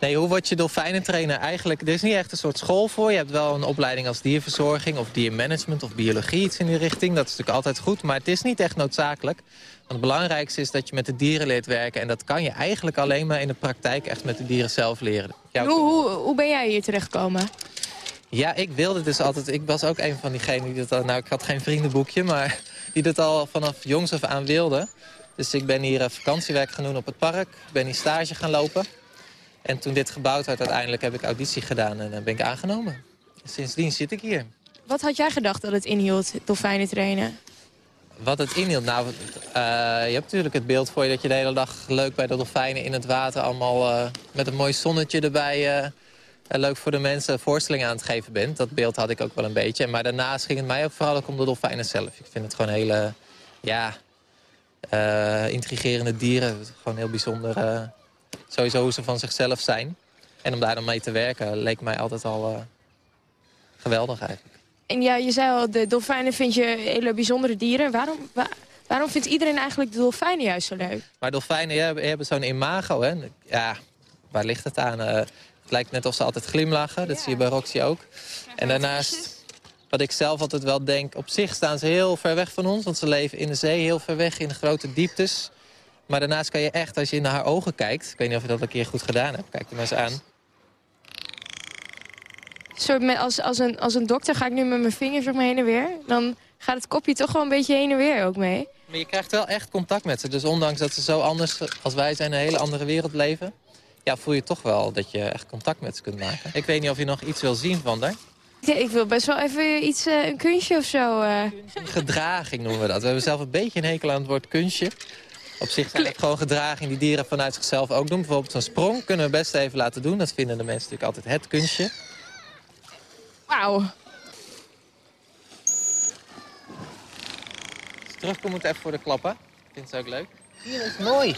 Nee, hoe word je dolfijnentrainer? Eigenlijk, er is niet echt een soort school voor. Je hebt wel een opleiding als dierverzorging of diermanagement of biologie, iets in die richting. Dat is natuurlijk altijd goed, maar het is niet echt noodzakelijk. Het belangrijkste is dat je met de dieren leert werken. En dat kan je eigenlijk alleen maar in de praktijk echt met de dieren zelf leren. Hoe, hoe, hoe ben jij hier terechtgekomen? ja, ik wilde dus altijd... Ik was ook een van diegenen die dat al... Nou, ik had geen vriendenboekje, maar <laughs> die dat al vanaf jongs af aan wilde. Dus ik ben hier eh, vakantiewerk gaan doen op het park. Ik ben hier stage gaan lopen. En toen dit gebouwd werd uiteindelijk heb ik auditie gedaan en eh, ben ik aangenomen. En sindsdien zit ik hier. Wat had jij gedacht dat het inhield, dolfijnen trainen? Wat het inhield, nou, eh, je hebt natuurlijk het beeld voor je dat je de hele dag leuk bij de dolfijnen in het water allemaal eh, met een mooi zonnetje erbij en leuk voor de mensen voorstellingen aan het geven bent. Dat beeld had ik ook wel een beetje. Maar daarnaast ging het mij ook vooral om de dolfijnen zelf. Ik vind het gewoon hele, ja, intrigerende dieren. Gewoon heel bijzonder, sowieso hoe ze van zichzelf zijn. En om daar dan mee te werken leek mij altijd al geweldig eigenlijk. En ja, je zei al, de dolfijnen vind je hele bijzondere dieren. Waarom, wa- waarom vindt iedereen eigenlijk de dolfijnen juist zo leuk? Maar dolfijnen ja, hebben zo'n imago, hè? Ja, waar ligt het aan? Eh, het lijkt net of ze altijd glimlachen. Dat zie je bij Roxy ook. En daarnaast, wat ik zelf altijd wel denk... op zich staan ze heel ver weg van ons. Want ze leven in de zee, heel ver weg, in de grote dieptes. Maar daarnaast kan je echt, als je naar haar ogen kijkt... ik weet niet of je dat een keer goed gedaan hebt, kijk er maar eens aan... Soort met, als, als, een, als een dokter ga ik nu met mijn vingers maar heen en weer. Dan gaat het kopje toch wel een beetje heen en weer ook mee. Maar je krijgt wel echt contact met ze. Dus ondanks dat ze zo anders als wij zijn... een hele andere wereld leven... ja, voel je toch wel dat je echt contact met ze kunt maken. Ik weet niet of je nog iets wil zien van haar. Ja, ik wil best wel even iets, eh, een kunstje of zo. eh. Gedraging noemen we dat. We hebben zelf een beetje een hekel aan het woord kunstje. Op zich zijn het gewoon gedraging die dieren vanuit zichzelf ook doen. Bijvoorbeeld zo'n sprong kunnen we best even laten doen. Dat vinden de mensen natuurlijk altijd het kunstje. Wauw. Als je terugkomt moet even voor de klappen. Vindt ze ook leuk. Hier is mooi.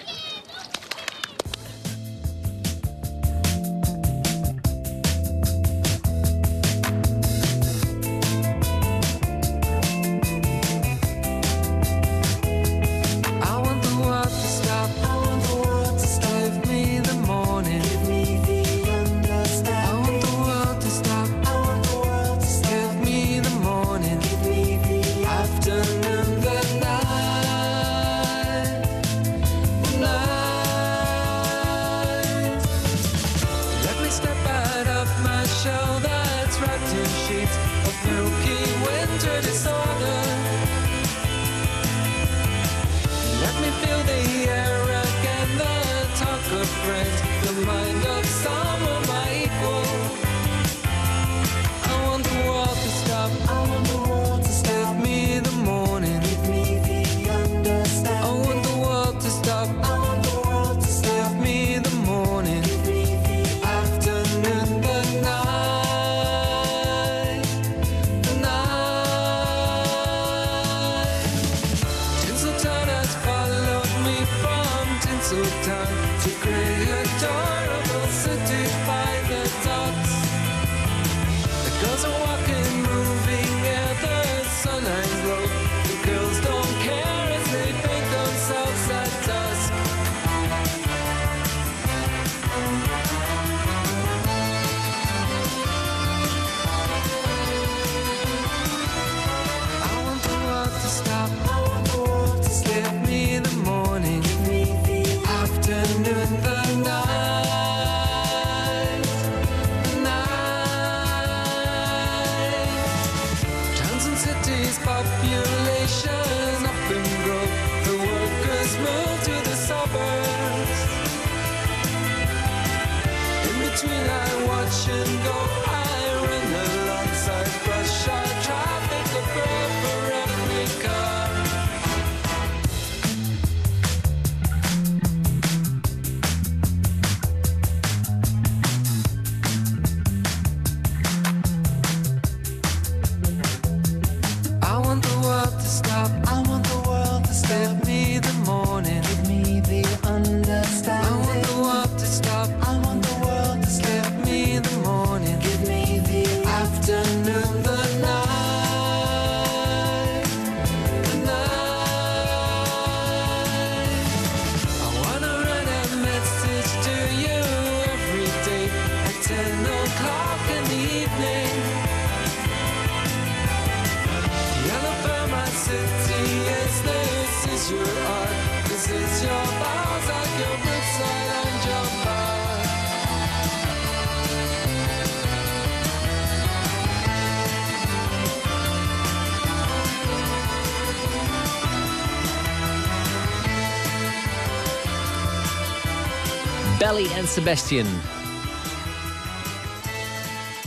Belly and Sebastian.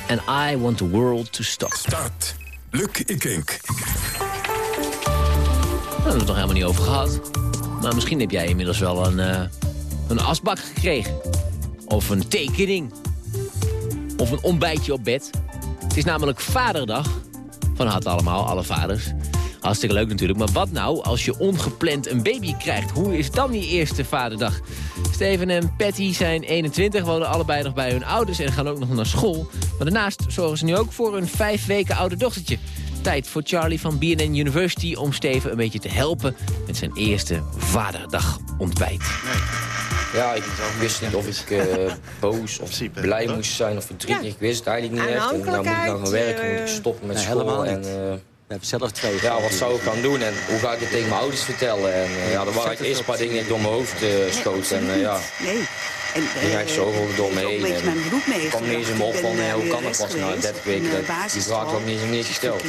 And I want the world to stop. Start. Luc Ikink. Daar hebben we het nog helemaal niet over gehad. Maar misschien heb jij inmiddels wel een, eh, een asbak gekregen. Of een tekening. Of een ontbijtje op bed. Het is namelijk vaderdag. Van harte allemaal, alle vaders. Hartstikke leuk natuurlijk. Maar wat nou als je ongepland een baby krijgt? Hoe is dan die eerste vaderdag? Steven en Patty zijn 21, wonen allebei nog bij hun ouders... en gaan ook nog naar school. Maar daarnaast zorgen ze nu ook voor een vijf weken oude dochtertje. Tijd voor Charlie van BNN University om Steven een beetje te helpen... met zijn eerste vaderdagontbijt. Ja, ik wist niet of ik eh, <laughs> boos of blij moest zijn of verdrietig. Ik wist het eigenlijk niet echt. En nou moet ik nou gaan werken, moet ik stoppen met school. helemaal En, niet. We hebben zelf twee. ja, wat zou ik gaan doen en hoe ga ik het tegen mijn ouders vertellen? En eh, ja, er waren eerst een paar dingen die ik door mijn hoofd eh, schoot. En, eh, ja, Nee. En, ging echt zoveel door me ook een heen. mijn beroep ik kwam niet eens van hoe kan dat pas na 30 weken? Dat- Die vraag had ik niet eens niet gesteld.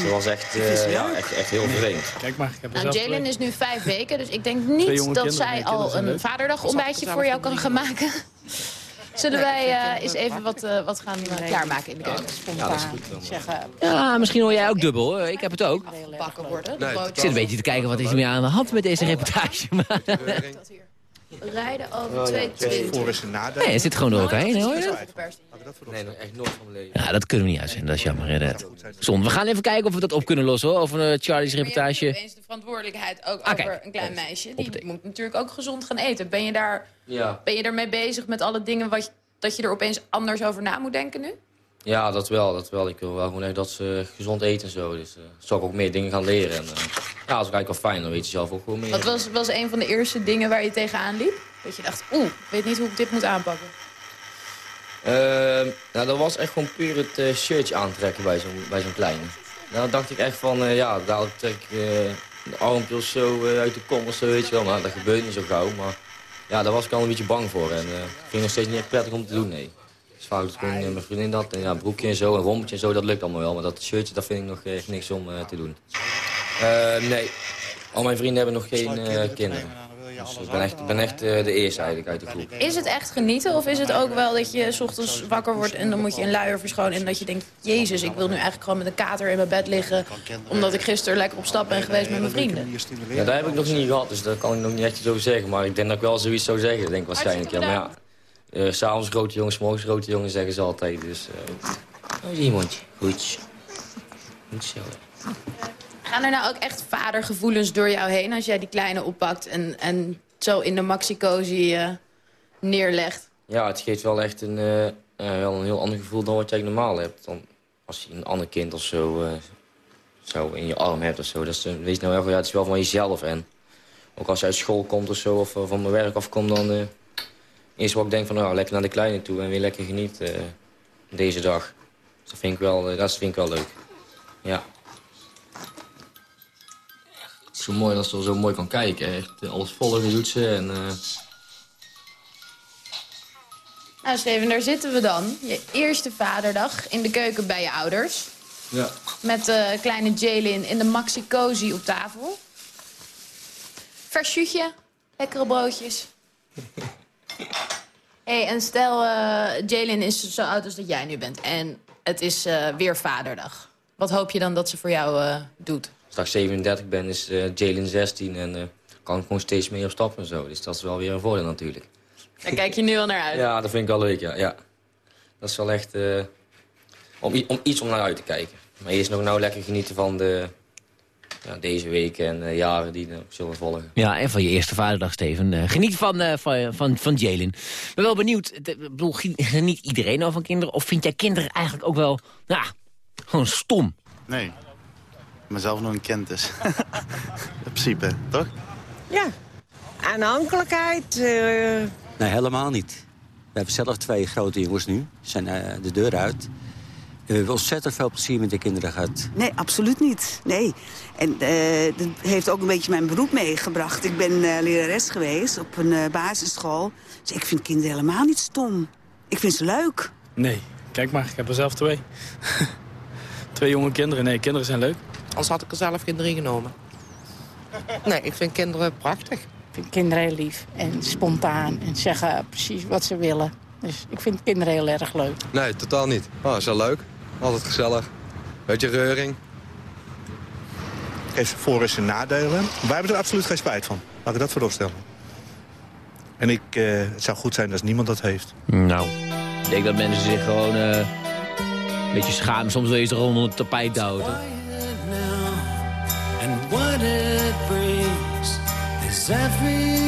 Ze was echt, eh, ja, echt, echt heel vreemd. Kijk maar, ik heb Nou, Jalen is nu vijf weken, dus ik denk niet dat zij al een vaderdagontbijtje voor jou kan gaan maken. Zullen wij eh, eens even wat, eh, wat gaan eh, klaarmaken in de keuken? Ja, dat is goed. Dan. Zeggen, Ja, misschien hoor jij ook dubbel. hoor. Ik heb het ook. bakken worden. Ik zit een beetje te kijken wat is er meer aan de hand met deze reportage. Maar... Rijden over Oh, ja, 220. voor is Nee, het zit gewoon door elkaar heen, hoor? Nee, nog echt nooit van mijn leven. Ja, dat kunnen we niet uitzenden. Dat is jammer, inderdaad. Zonde. We gaan even kijken of we dat op kunnen lossen, hoor. Over eh, Charlie's reportage. opeens de verantwoordelijkheid ook Ah, over kijk. een klein meisje. Die moet natuurlijk ook gezond gaan eten. Ben je, daar, Ja. ben je ermee bezig met alle dingen wat, je- dat je er opeens anders over na moet denken nu? Ja, dat wel, dat wel. Ik wil wel gewoon echt dat ze gezond eten en zo. Dus uh, zal ik ook meer dingen gaan leren. En, eh, ja, dat is eigenlijk wel fijn. Dan weet je zelf ook gewoon meer. Wat was, was een van de eerste dingen waar je tegenaan liep? Dat je dacht, oeh, ik weet niet hoe ik dit moet aanpakken. Ehm, nou, dat was echt gewoon puur het eh, shirtje aantrekken bij zo'n bij zo'n kleine. Nou, dan dacht ik echt van, eh, ja, dadelijk trek ik eh, de armpje of zo uit de kom of zo, weet je wel. Maar dat gebeurt niet zo gauw. Maar ja, daar was ik al een beetje bang voor. En ging nog steeds niet echt prettig om te doen, nee. Dus vaak gewoon eh, mijn vriendin dat. En ja, broekje en zo, en rompetje en zo, dat lukt allemaal wel. Maar dat shirtje, dat vind ik nog echt niks om te doen. Eh, nee, al mijn vrienden hebben nog geen kinderen. Dus ik ben echt, ik ben echt eh, de eerste eigenlijk uit de groep. Is het echt genieten of is het ook wel dat je 's ochtends wakker wordt en dan moet je een luier verschonen en dat je denkt, jezus, ik wil nu eigenlijk gewoon met een kater in mijn bed liggen omdat ik gisteren lekker op stap ben geweest met mijn vrienden. Ja, daar heb ik nog niet gehad, dus daar kan ik nog niet echt iets over zeggen. Maar ik denk dat ik wel zoiets zou zeggen, denk ik waarschijnlijk. Ja, maar ja, eh, s'avonds grote jongens, 's morgens grote jongens zeggen ze altijd. Dus, eh oh, zie iemand. Goed. Goed zo. Gaan er nou ook echt vadergevoelens door jou heen als jij die kleine oppakt en, en zo in de maxi-cozy eh, neerlegt? Ja, het geeft wel echt een, eh, eh, wel een heel ander gevoel dan wat jij normaal hebt. Dan, als je een ander kind of zo, zo in je arm hebt of zo. Dat is, wees nou wel, ja, het is wel van jezelf. En ook als je uit school komt of zo, of van mijn werk afkomt, dan... eerst wat ik denk van, nou, lekker naar de kleine toe en weer lekker genieten deze dag. Dus dat vind ik wel, dat vind ik wel leuk. Ja. Zo mooi dat ze er zo mooi kan kijken. Echt eh, alles volgen doet ze en... eh, Nou Steven, daar zitten we dan. Je eerste vaderdag in de keuken bij je ouders. Ja. Met de kleine Jalen in de Maxi Cozy op tafel. Vers shootje, lekkere broodjes. <laughs> hey, en stel, Jalen is zo oud als dat jij nu bent. En het is weer vaderdag. Wat hoop je dan dat ze voor jou doet? Straks 37 ben is eh, Jalen 16 en eh, kan ik gewoon steeds meer op stap en zo. Dus dat is wel weer een voordeel natuurlijk. Daar kijk je nu al naar uit. Ja, dat vind ik wel leuk, ja. ja. Dat is wel echt eh, om, om iets om naar uit te kijken. Maar eerst nog nou lekker genieten van de, ja, deze weken en eh, jaren die zullen volgen. Ja, en van je eerste vaderdag, Steven. Geniet van, eh, van, van, van Jalen. Ik ben wel benieuwd. Ik bedoel, geniet iedereen nou van kinderen? Of vind jij kinderen eigenlijk ook wel, ja, gewoon stom? Nee. Ik ben zelf nog een kind dus. <laughs> In principe, toch? Ja, aanhankelijkheid. eh, Nee, helemaal niet. We hebben zelf twee grote jongens nu. Ze zijn eh, de deur uit. We hebben ontzettend veel plezier met de kinderen gehad. Nee, absoluut niet. Nee. En eh, dat heeft ook een beetje mijn beroep meegebracht. Ik ben eh, lerares geweest op een eh, basisschool. Dus ik vind kinderen helemaal niet stom. Ik vind ze leuk. Nee, kijk maar, ik heb er zelf twee. <laughs> twee jonge kinderen. Nee, kinderen zijn leuk. Anders had ik er zelf geen drie genomen. Nee, ik vind kinderen prachtig. Ik vind kinderen heel lief en spontaan en zeggen precies wat ze willen. Dus ik vind kinderen heel erg leuk. Nee, totaal niet. Oh, is wel leuk. Altijd gezellig. Beetje reuring. Heeft voor- en zijn nadelen. Wij hebben er absoluut geen spijt van. Laat ik dat vooropstellen. En ik, eh, het zou goed zijn als niemand dat heeft. Nou, ik denk dat mensen zich gewoon eh, een beetje schamen. Soms wil je ze gewoon onder het tapijt douwen. Toch? And what it brings is everything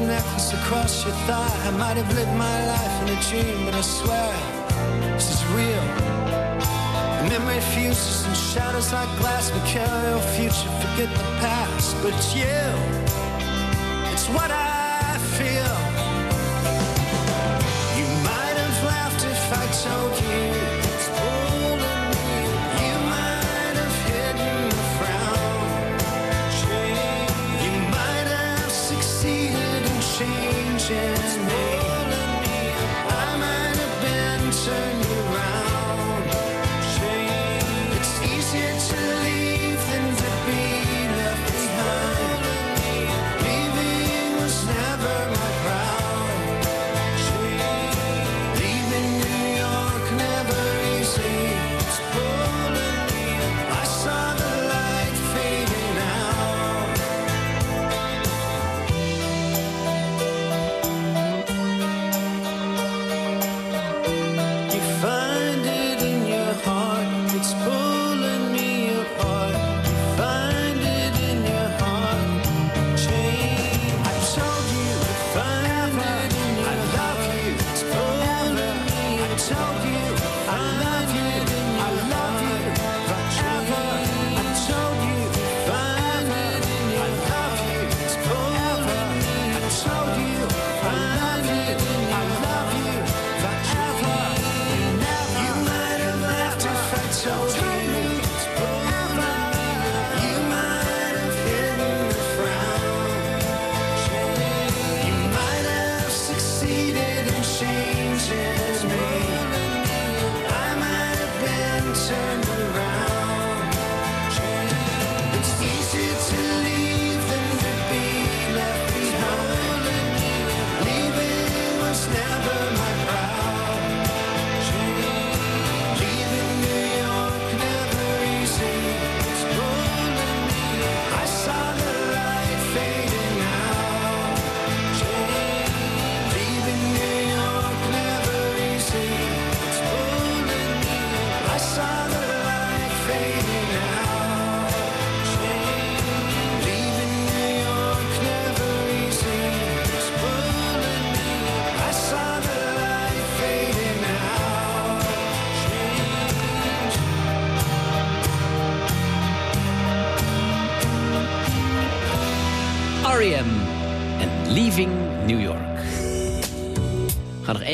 shadow necklace across your thigh. I might have lived my life in a dream, but I swear this is real. The memory fuses and shadows like glass. We carry your future, forget the past. But it's you, it's what I feel. You might have laughed if I told you.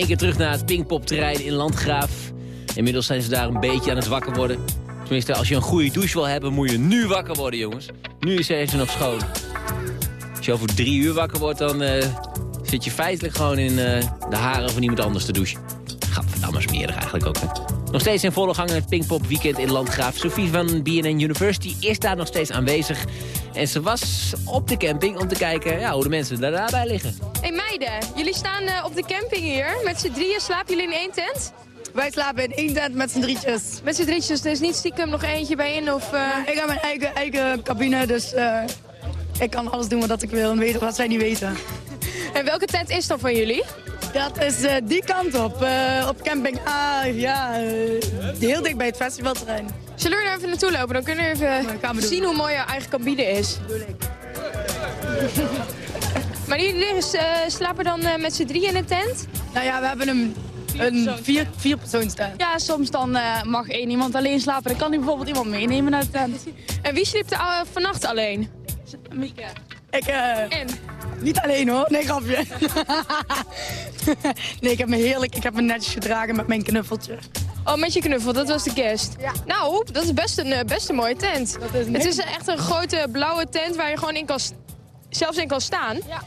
Keer terug naar het Pinkpopterrein in Landgraaf. Inmiddels zijn ze daar een beetje aan het wakker worden. Tenminste, als je een goede douche wil hebben, moet je nu wakker worden, jongens. Nu is ze nog schoon. Als je over drie uur wakker wordt, dan eh, zit je feitelijk gewoon in eh, de haren van iemand anders te douchen. Gadverdamme smerig eigenlijk ook. Nog steeds in volle gang het Pinkpop Weekend in Landgraaf. Sophie van BNN University is daar nog steeds aanwezig. En ze was op de camping om te kijken ja, hoe de mensen daar daarbij liggen. Hey meiden, jullie staan eh, op de camping hier. Met z'n drieën slapen jullie in één tent? Wij slapen in één tent met z'n drietjes. Met z'n drietjes, er is niet stiekem nog eentje bij in of... eh, ik heb mijn eigen, eigen cabine, dus eh, ik kan alles doen wat ik wil en weten wat zij niet weten. <laughs> En welke tent is dan van jullie? Dat is die kant op, op camping A, ja, heel dicht bij het festivalterrein. Zullen we er even naartoe lopen? Dan kunnen we even zien hoe mooi jouw eigen cabine is. <laughs> maar jullie liggen, eh, slapen dan eh, met z'n drieën in een tent? Nou ja, we hebben een, een vier, vier persoonstent. Ja, soms dan eh, mag één iemand alleen slapen. Dan kan hij bijvoorbeeld iemand meenemen naar de tent. En wie sliep er uh, vannacht alleen? Mieke. Ik, eh En? Niet alleen hoor, nee grapje. <laughs> nee, ik heb me heerlijk, ik heb me netjes gedragen met mijn knuffeltje. Oh, met je knuffel, dat was de guest. Nou, dat is best een, best een mooie tent. is het is echt een grote blauwe tent waar je gewoon in kan, zelfs in kan staan. Ja.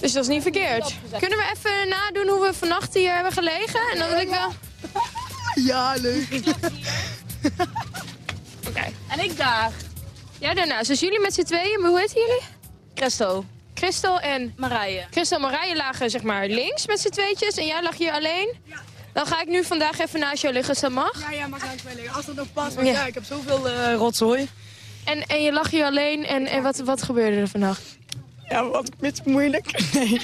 Dus dat is niet verkeerd. Kunnen we even nadoen hoe we vannacht hier hebben gelegen? En dan wil ik wel... <laughs> Ja, leuk. <laughs> Oké. En ik daar. Ja, daarnaast. Dus jullie met z'n tweeën, hoe heet jullie? Christel. Christel en... Marije. Christel en Marije lagen zeg maar links met z'n tweetjes en jij lag hier alleen. Dan ga ik nu vandaag even naast jou liggen, als dat mag. Ja, ja, mag naast mij liggen. Als dat nog past, want Ja. ja, ik heb zoveel eh, rotzooi. En, en je lag hier alleen en, en wat, wat gebeurde er vannacht? Ja, wat een beetje moeilijk. Nee.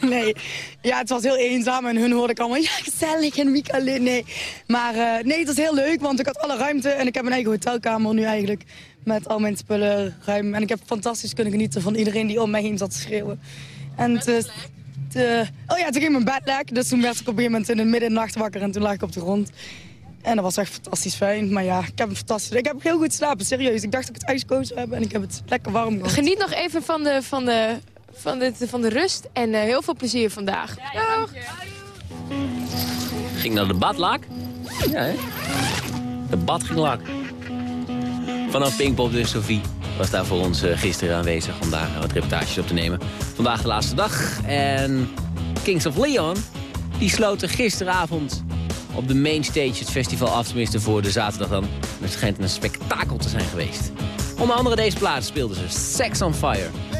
nee. Ja, het was heel eenzaam en hun hoorde ik allemaal, ja, gezellig en Mieke alleen. Nee. Maar eh, nee, het was heel leuk, want ik had alle ruimte en ik heb een eigen hotelkamer nu eigenlijk. Met al mijn spullen ruim. En ik heb fantastisch kunnen genieten van iedereen die om mij heen zat te schreeuwen. En het het, oh ja, toen ging mijn bed lek. Dus toen werd ik op een gegeven moment in de midden in de nacht wakker en toen lag ik op de grond. En dat was echt fantastisch fijn. Maar ja, ik heb een fantastisch. Ik heb heel goed geslapen, serieus. Ik dacht dat ik het ijskoud zou hebben en ik heb het lekker warm gehad. Geniet nog even van de, van de, van de, van de rust en eh, heel veel plezier vandaag. Dag. Ging naar de badlaak? Ja, hè? De bad ging lak. Vanaf Pinkpop dus, Sophie was daar voor ons eh, gisteren aanwezig om daar wat reportages op te nemen. Vandaag de laatste dag. En Kings of Leon, die sloten gisteravond op de mainstage het festival af. Tenminste voor de zaterdag dan. Het schijnt een spektakel te zijn geweest. Onder andere deze plaat speelden ze. Sex on Fire.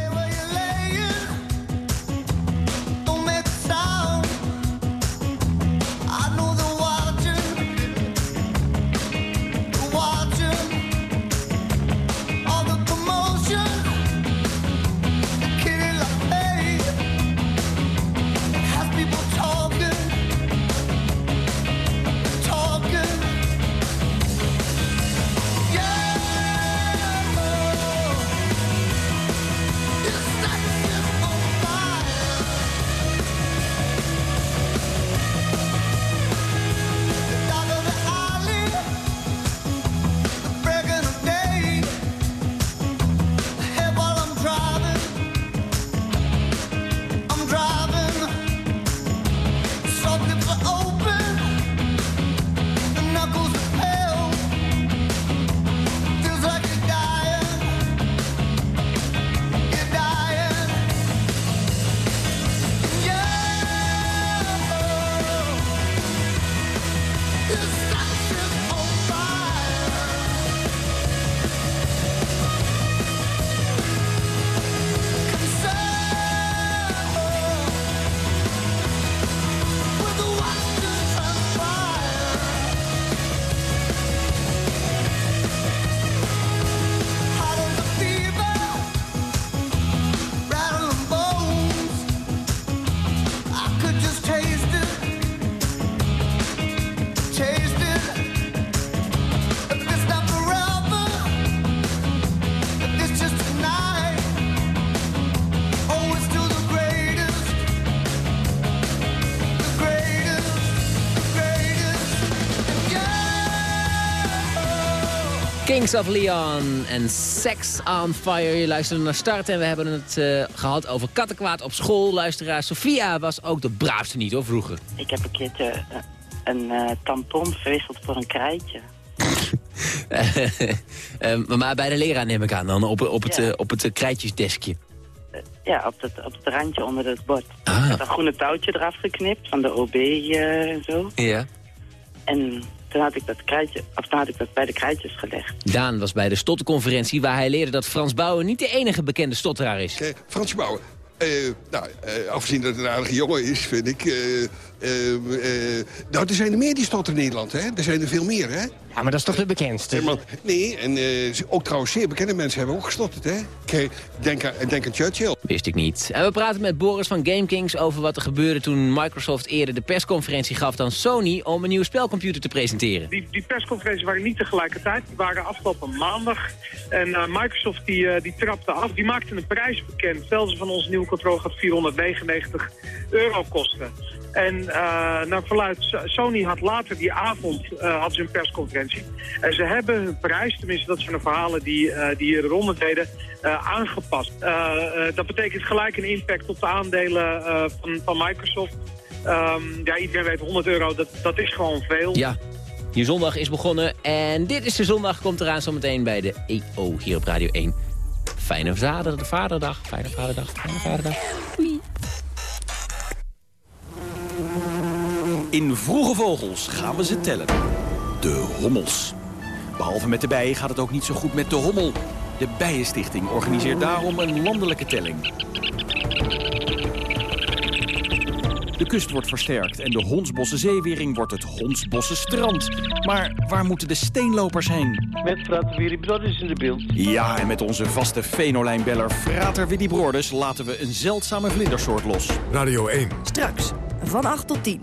Kings of Leon en Sex on Fire. Je luisterde naar start en we hebben het eh, gehad over kattenkwaad op school. Luisteraar Sophia was ook de braafste niet, hoor, vroeger. Ik heb een keertje eh, een eh, tampon verwisseld voor een krijtje. <laughs> Eh, maar bij de leraar neem ik aan dan, op, op het, op het krijtjesdeskje. Ja, op het, op het randje onder het bord. Ah. Ik had een groene touwtje eraf geknipt van de OB en zo. Ja. En toen had ik dat krijtje, of toen had ik dat bij de krijtjes gelegd. Daan was bij de stotterconferentie waar hij leerde dat Frans Bouwen niet de enige bekende stotteraar is. Fransje Bouwen. Eh, nou, eh, afgezien dat het een aardige jongen is, vind ik... eh, eh, eh, nou, er zijn er meer die stotteren in Nederland, hè? Er zijn er veel meer, hè? Ja, maar dat is toch de bekendste? Nee, maar- nee en eh, ook trouwens zeer bekende mensen hebben ook gestotterd, hè? Kijk, denk aan, denk aan Churchill. Wist ik niet. En we praten met Boris van GameKings over wat er gebeurde toen Microsoft eerder de persconferentie gaf aan Sony om een nieuwe spelcomputer te presenteren. Die, die persconferenties waren niet tegelijkertijd. Die waren afgelopen maandag. En eh, Microsoft die, die trapte af. Die maakte een prijs bekend. Stel ze van onze nieuwe controle gaat 499 euro kosten. En eh naar verluid, So- Sony had later die avond eh, had ze een persconferentie. En ze hebben hun prijs, tenminste dat zijn de verhalen die, eh, die hier de ronde deden, eh, aangepast. Eh, eh, dat betekent gelijk een impact op de aandelen eh, van, van Microsoft. Ehm, ja, iedereen weet 100 euro, dat, dat is gewoon veel. Ja, je zondag is begonnen en dit is de zondag, komt eraan zometeen bij de EO hier op Radio 1. Fijne vader, de vaderdag, fijne vaderdag, fijne vaderdag. In Vroege Vogels gaan we ze tellen. De hommels. Behalve met de bijen gaat het ook niet zo goed met de hommel. De Bijenstichting organiseert daarom een landelijke telling. De kust wordt versterkt en de Hondsbosse zeewering wordt het Hondsbosse strand. Maar waar moeten de steenlopers heen? Met Frater Willy Brothers in de beeld. Ja, en met onze vaste fenolijnbeller Frater Willy Broorders laten we een zeldzame vlindersoort los. Radio 1. Straks, van 8 tot 10.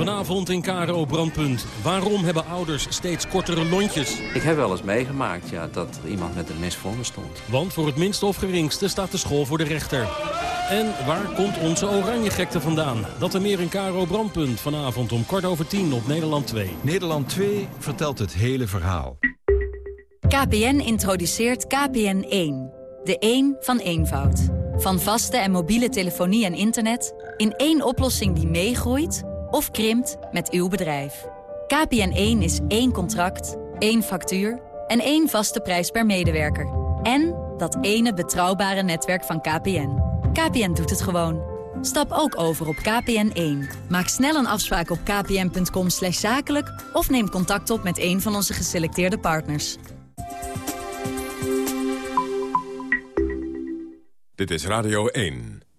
Vanavond in KRO Brandpunt. Waarom hebben ouders steeds kortere lontjes? Ik heb wel eens meegemaakt ja, dat er iemand met een mes voor me stond. Want voor het minste of geringste staat de school voor de rechter. En waar komt onze oranje gekte vandaan? Dat en meer in KRO Brandpunt. Vanavond om kwart over tien op Nederland 2. Nederland 2 vertelt het hele verhaal. KPN introduceert KPN1. De 1 van eenvoud. Van vaste en mobiele telefonie en internet... in één oplossing die meegroeit of krimpt met uw bedrijf. KPN1 is één contract, één factuur en één vaste prijs per medewerker. En dat ene betrouwbare netwerk van KPN. KPN doet het gewoon. Stap ook over op KPN1. Maak snel een afspraak op kpn.com zakelijk... of neem contact op met een van onze geselecteerde partners. Dit is Radio 1.